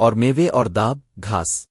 اور میوے اور داب گھاس۔